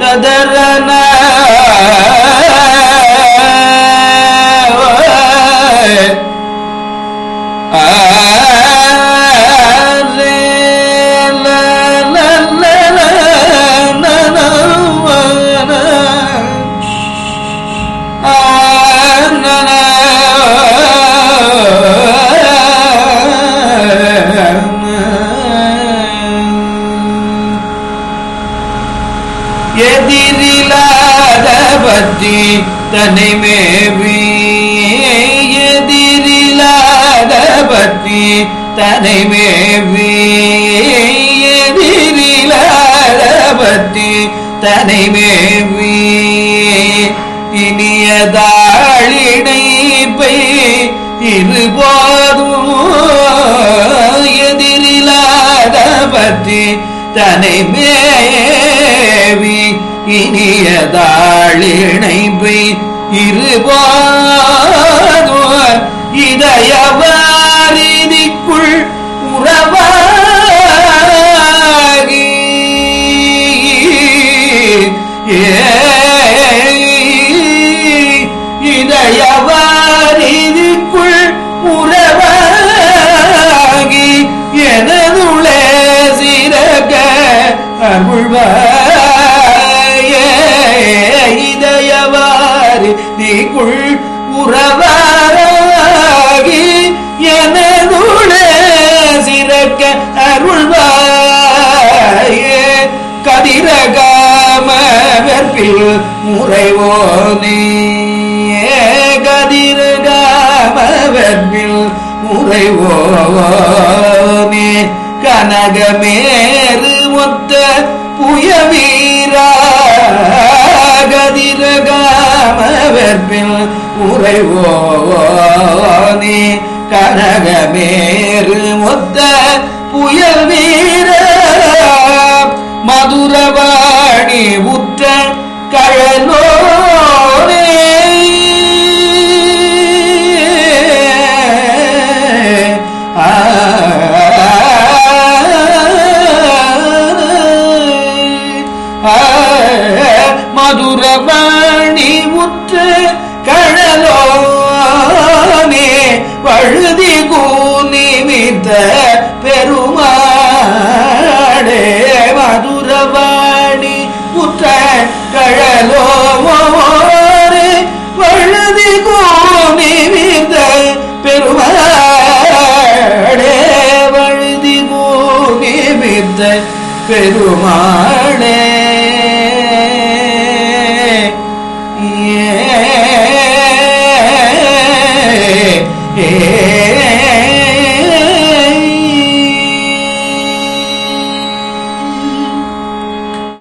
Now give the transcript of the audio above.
تدرنا எதிரிலாத பற்றி தன்னை மேவி எதிரிலாத பற்றி தன்னை மேவி. எதிரிலாத பற்றி தன்னை இனியதாளிடை பை இருபோதும் எதிரிலாத பற்றி தனை இனியதாளிணைப்பை இருபாதோ இதயவாரிதிக்குள் உறவாகி. ஏ இதயவாரிதிக்குள் நீக்குள் உறவாகி எனதுளே சிறக்க அருள்வாயே. கதிரகாம வெற்பில் முறைவோனே. கதிரகாம வெற்பில் முறைவோனே. கனகமேறு மொத்த புயவீரா உறைவோனே கனகமேறு மொத்த புயல் வீர மதுரவாணி உற்ற கழலோனே. மதுரவாணி உற்ற கழலோனே வழுதி கூனிமித்த பெருமாடே மதுரவாணி உற்ற கழலோனே வழுதி கூனிமித்த பெருமாடே வழுதி கூனிமித்த பெருமாடே yeah Yeah.